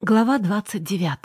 Глава 29.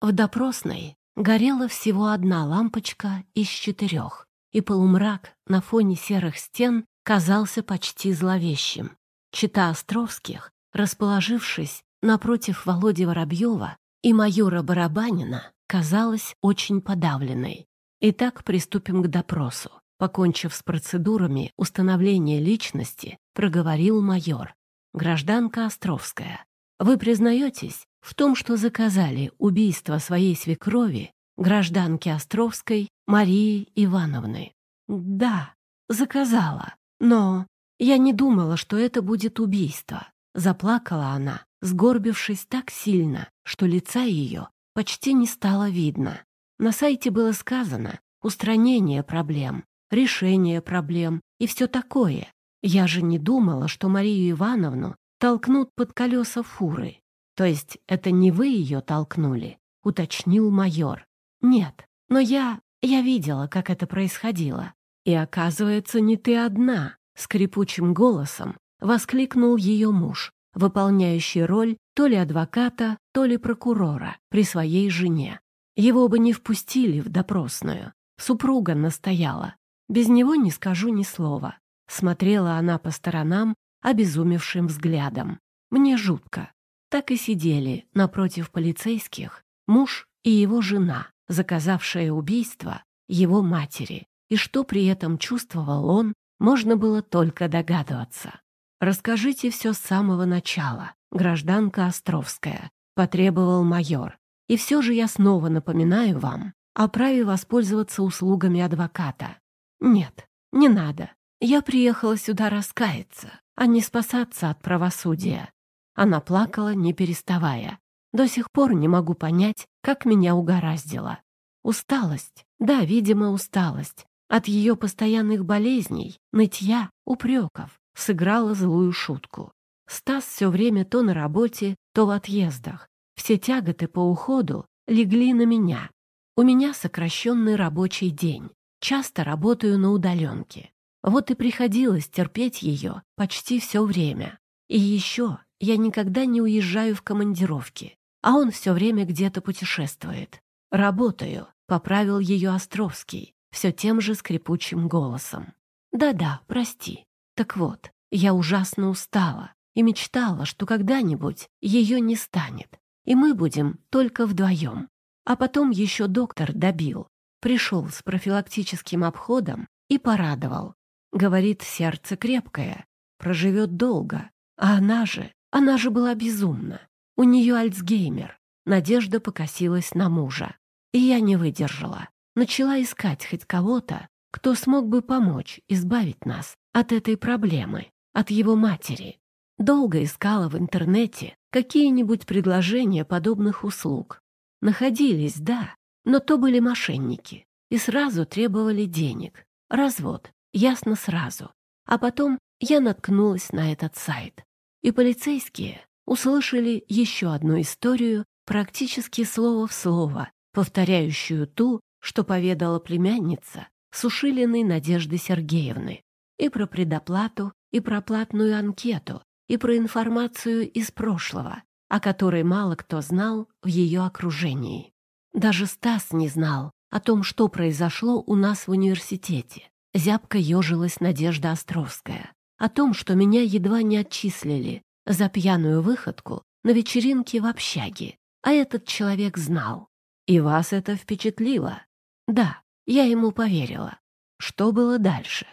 В допросной горела всего одна лампочка из четырех, и полумрак на фоне серых стен казался почти зловещим. Чита Островских, расположившись напротив Володи Воробьева и майора Барабанина, казалась очень подавленной. Итак, приступим к допросу. Покончив с процедурами установления личности, проговорил майор. Гражданка Островская, вы признаетесь в том, что заказали убийство своей свекрови, гражданки Островской Марии Ивановны? Да, заказала, но я не думала, что это будет убийство. Заплакала она, сгорбившись так сильно, что лица ее почти не стало видно. На сайте было сказано «устранение проблем», «решение проблем» и все такое. Я же не думала, что Марию Ивановну толкнут под колеса фуры. То есть это не вы ее толкнули, уточнил майор. Нет, но я... я видела, как это происходило. И оказывается, не ты одна, скрипучим голосом воскликнул ее муж, выполняющий роль то ли адвоката, то ли прокурора при своей жене. Его бы не впустили в допросную. Супруга настояла. Без него не скажу ни слова. Смотрела она по сторонам обезумевшим взглядом. Мне жутко. Так и сидели напротив полицейских муж и его жена, заказавшая убийство его матери. И что при этом чувствовал он, можно было только догадываться. «Расскажите все с самого начала, гражданка Островская», — потребовал майор. «И все же я снова напоминаю вам о праве воспользоваться услугами адвоката. Нет, не надо. Я приехала сюда раскаяться а не спасаться от правосудия. Она плакала, не переставая. До сих пор не могу понять, как меня угораздило. Усталость, да, видимо, усталость. От ее постоянных болезней, нытья, упреков сыграла злую шутку. Стас все время то на работе, то в отъездах. Все тяготы по уходу легли на меня. У меня сокращенный рабочий день. Часто работаю на удаленке. Вот и приходилось терпеть ее почти все время. И еще я никогда не уезжаю в командировки, а он все время где-то путешествует. «Работаю», — поправил ее Островский, все тем же скрипучим голосом. «Да-да, прости. Так вот, я ужасно устала и мечтала, что когда-нибудь ее не станет, и мы будем только вдвоем. А потом еще доктор добил, пришел с профилактическим обходом и порадовал. Говорит, сердце крепкое, проживет долго. А она же, она же была безумна. У нее Альцгеймер. Надежда покосилась на мужа. И я не выдержала. Начала искать хоть кого-то, кто смог бы помочь избавить нас от этой проблемы, от его матери. Долго искала в интернете какие-нибудь предложения подобных услуг. Находились, да, но то были мошенники и сразу требовали денег. Развод, ясно сразу. А потом я наткнулась на этот сайт. И полицейские услышали еще одну историю, практически слово в слово, повторяющую ту, что поведала племянница Сушилиной Надежды Сергеевны. И про предоплату, и про платную анкету, и про информацию из прошлого, о которой мало кто знал в ее окружении. Даже Стас не знал о том, что произошло у нас в университете. Зябко ежилась Надежда Островская. О том, что меня едва не отчислили за пьяную выходку на вечеринке в общаге. А этот человек знал. И вас это впечатлило? Да, я ему поверила. Что было дальше?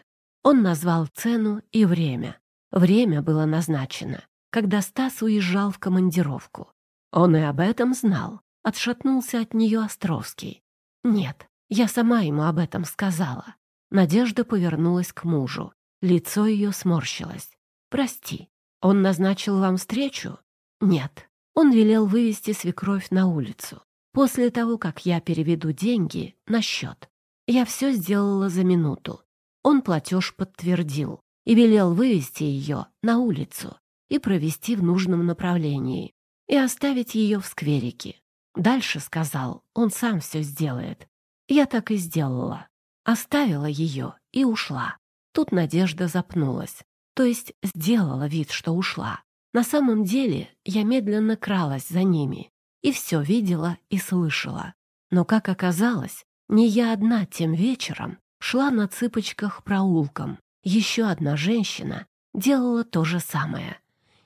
Он назвал цену и время. Время было назначено, когда Стас уезжал в командировку. Он и об этом знал. Отшатнулся от нее Островский. Нет, я сама ему об этом сказала. Надежда повернулась к мужу. Лицо ее сморщилось. «Прости, он назначил вам встречу?» «Нет, он велел вывести свекровь на улицу. После того, как я переведу деньги на счет. Я все сделала за минуту. Он платеж подтвердил и велел вывести ее на улицу и провести в нужном направлении и оставить ее в скверике. Дальше, сказал, он сам все сделает. Я так и сделала. Оставила ее и ушла. Тут Надежда запнулась. То есть сделала вид, что ушла. На самом деле я медленно кралась за ними и все видела и слышала. Но, как оказалось, не я одна тем вечером шла на цыпочках проулком. Еще одна женщина делала то же самое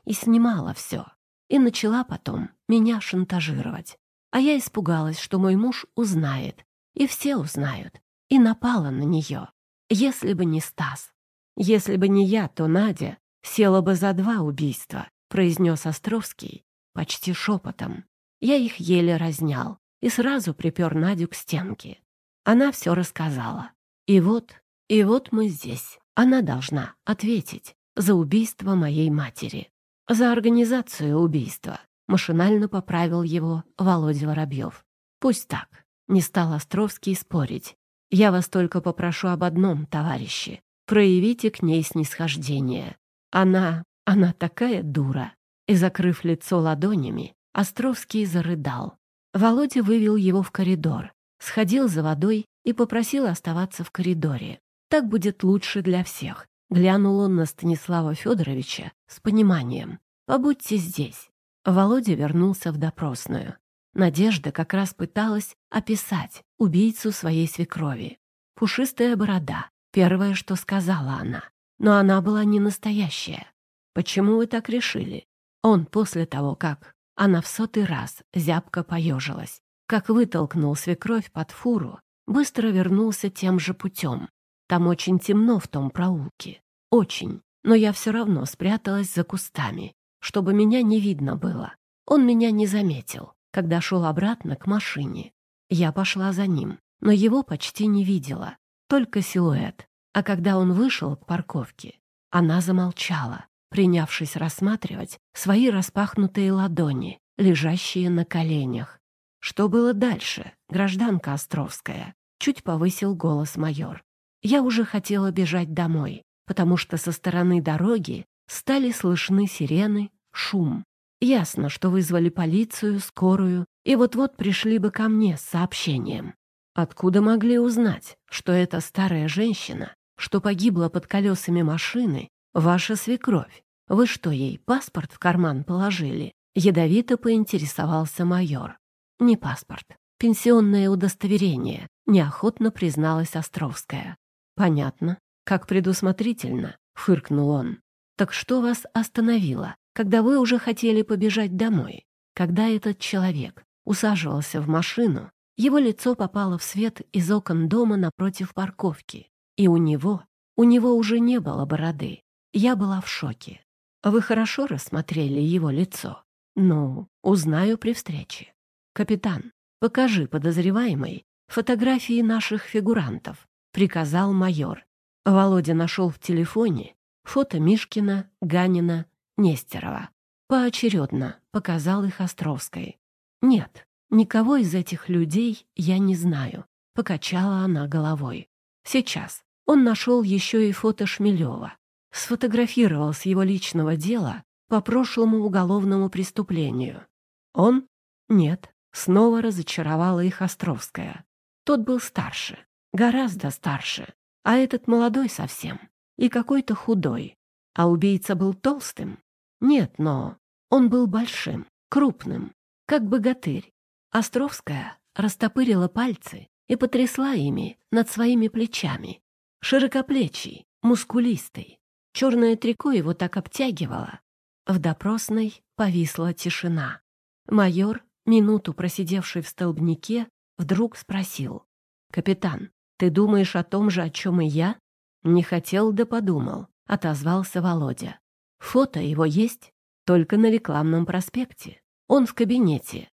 и снимала все. И начала потом меня шантажировать. А я испугалась, что мой муж узнает, и все узнают, и напала на нее. Если бы не Стас. Если бы не я, то Надя села бы за два убийства, произнес Островский почти шепотом. Я их еле разнял и сразу припер Надю к стенке. Она все рассказала. И вот, и вот мы здесь. Она должна ответить за убийство моей матери. За организацию убийства. Машинально поправил его Володя Воробьев. Пусть так. Не стал Островский спорить. Я вас только попрошу об одном, товарищи. Проявите к ней снисхождение. Она, она такая дура. И, закрыв лицо ладонями, Островский зарыдал. Володя вывел его в коридор, сходил за водой и попросил оставаться в коридоре. Так будет лучше для всех. Глянул он на Станислава Федоровича с пониманием. «Побудьте здесь». Володя вернулся в допросную. Надежда как раз пыталась описать убийцу своей свекрови. Пушистая борода, первое, что сказала она. Но она была не настоящая. Почему вы так решили? Он после того, как она в сотый раз зябко поежилась, как вытолкнул свекровь под фуру, быстро вернулся тем же путем. Там очень темно в том проулке. Очень. Но я все равно спряталась за кустами, чтобы меня не видно было. Он меня не заметил, когда шел обратно к машине. Я пошла за ним, но его почти не видела, только силуэт. А когда он вышел к парковке, она замолчала, принявшись рассматривать свои распахнутые ладони, лежащие на коленях. Что было дальше, гражданка Островская? Чуть повысил голос майор. Я уже хотела бежать домой, потому что со стороны дороги стали слышны сирены, шум. Ясно, что вызвали полицию, скорую, и вот-вот пришли бы ко мне с сообщением. Откуда могли узнать, что эта старая женщина, что погибла под колесами машины, ваша свекровь? Вы что, ей паспорт в карман положили? Ядовито поинтересовался майор. Не паспорт, пенсионное удостоверение, неохотно призналась Островская. Понятно, как предусмотрительно, фыркнул он. Так что вас остановило, когда вы уже хотели побежать домой? Когда этот человек усаживался в машину, его лицо попало в свет из окон дома напротив парковки, и у него, у него уже не было бороды. Я была в шоке. Вы хорошо рассмотрели его лицо? Ну, узнаю при встрече. Капитан, покажи подозреваемой фотографии наших фигурантов, приказал майор. Володя нашел в телефоне фото Мишкина, Ганина, Нестерова. Поочередно показал их Островской. Нет, никого из этих людей я не знаю, покачала она головой. Сейчас он нашел еще и фото Шмелева сфотографировал с его личного дела по прошлому уголовному преступлению. Он? Нет, снова разочаровала их Островская. Тот был старше, гораздо старше, а этот молодой совсем и какой-то худой. А убийца был толстым? Нет, но он был большим, крупным, как богатырь. Островская растопырила пальцы и потрясла ими над своими плечами. Широкоплечий, мускулистый, Черное трико его так обтягивало. В допросной повисла тишина. Майор, минуту просидевший в столбнике, вдруг спросил. «Капитан, ты думаешь о том же, о чем и я?» «Не хотел, да подумал», — отозвался Володя. «Фото его есть, только на рекламном проспекте. Он в кабинете.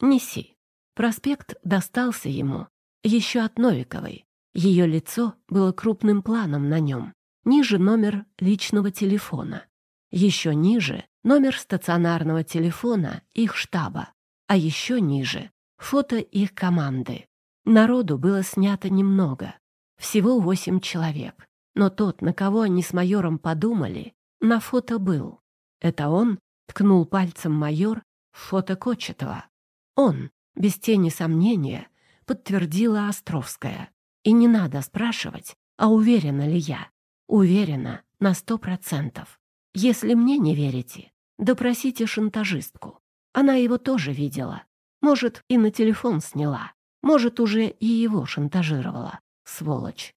Неси». Проспект достался ему еще от Новиковой. Ее лицо было крупным планом на нем. Ниже номер личного телефона. Еще ниже номер стационарного телефона их штаба. А еще ниже фото их команды. Народу было снято немного. Всего восемь человек. Но тот, на кого они с майором подумали, на фото был. Это он ткнул пальцем майор в фото Кочетова. Он, без тени сомнения, подтвердила Островская. И не надо спрашивать, а уверена ли я. Уверена на сто процентов. Если мне не верите, Допросите шантажистку. Она его тоже видела. Может, и на телефон сняла. Может, уже и его шантажировала. Сволочь.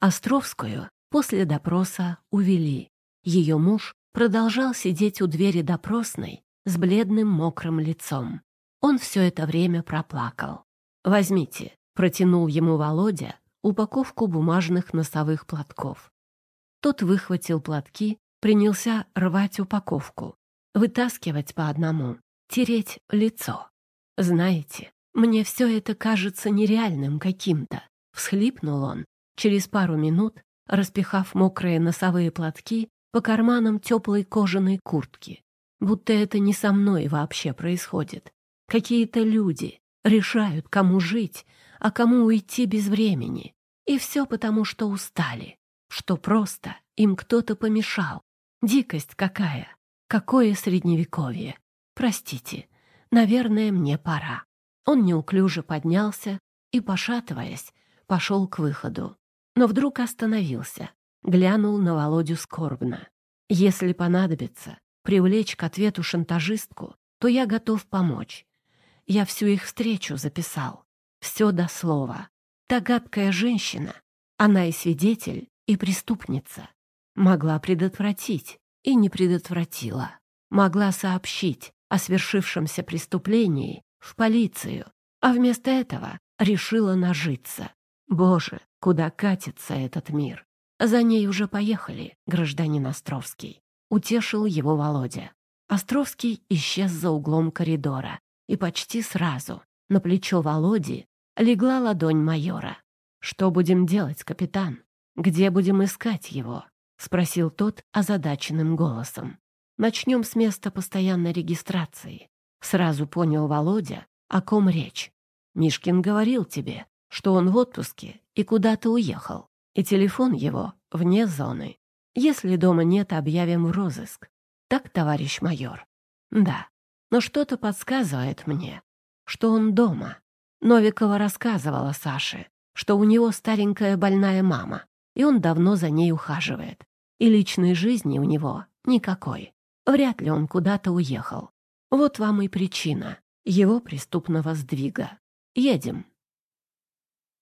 Островскую после допроса увели. Ее муж продолжал сидеть у двери допросной с бледным мокрым лицом. Он все это время проплакал. «Возьмите», — протянул ему Володя упаковку бумажных носовых платков. Тот выхватил платки, принялся рвать упаковку, вытаскивать по одному, тереть лицо. «Знаете, мне все это кажется нереальным каким-то», — всхлипнул он, через пару минут распихав мокрые носовые платки по карманам теплой кожаной куртки. Будто это не со мной вообще происходит. Какие-то люди решают, кому жить, а кому уйти без времени. И все потому, что устали, что просто им кто-то помешал. Дикость какая! Какое средневековье! Простите, наверное, мне пора. Он неуклюже поднялся и, пошатываясь, пошел к выходу. Но вдруг остановился, глянул на Володю скорбно. «Если понадобится привлечь к ответу шантажистку, то я готов помочь. Я всю их встречу записал. Все до слова. Та гадкая женщина, она и свидетель, и преступница. Могла предотвратить и не предотвратила. Могла сообщить о свершившемся преступлении в полицию, а вместо этого решила нажиться. Боже, куда катится этот мир? За ней уже поехали, гражданин Островский. Утешил его Володя. Островский исчез за углом коридора, и почти сразу на плечо Володи легла ладонь майора. «Что будем делать, капитан? Где будем искать его?» — спросил тот озадаченным голосом. «Начнем с места постоянной регистрации». Сразу понял Володя, о ком речь. «Мишкин говорил тебе, что он в отпуске и куда-то уехал, и телефон его вне зоны. Если дома нет, объявим розыск. Так, товарищ майор?» «Да, но что-то подсказывает мне, что он дома. Новикова рассказывала Саше, что у него старенькая больная мама, и он давно за ней ухаживает. И личной жизни у него никакой. Вряд ли он куда-то уехал. Вот вам и причина его преступного сдвига. Едем.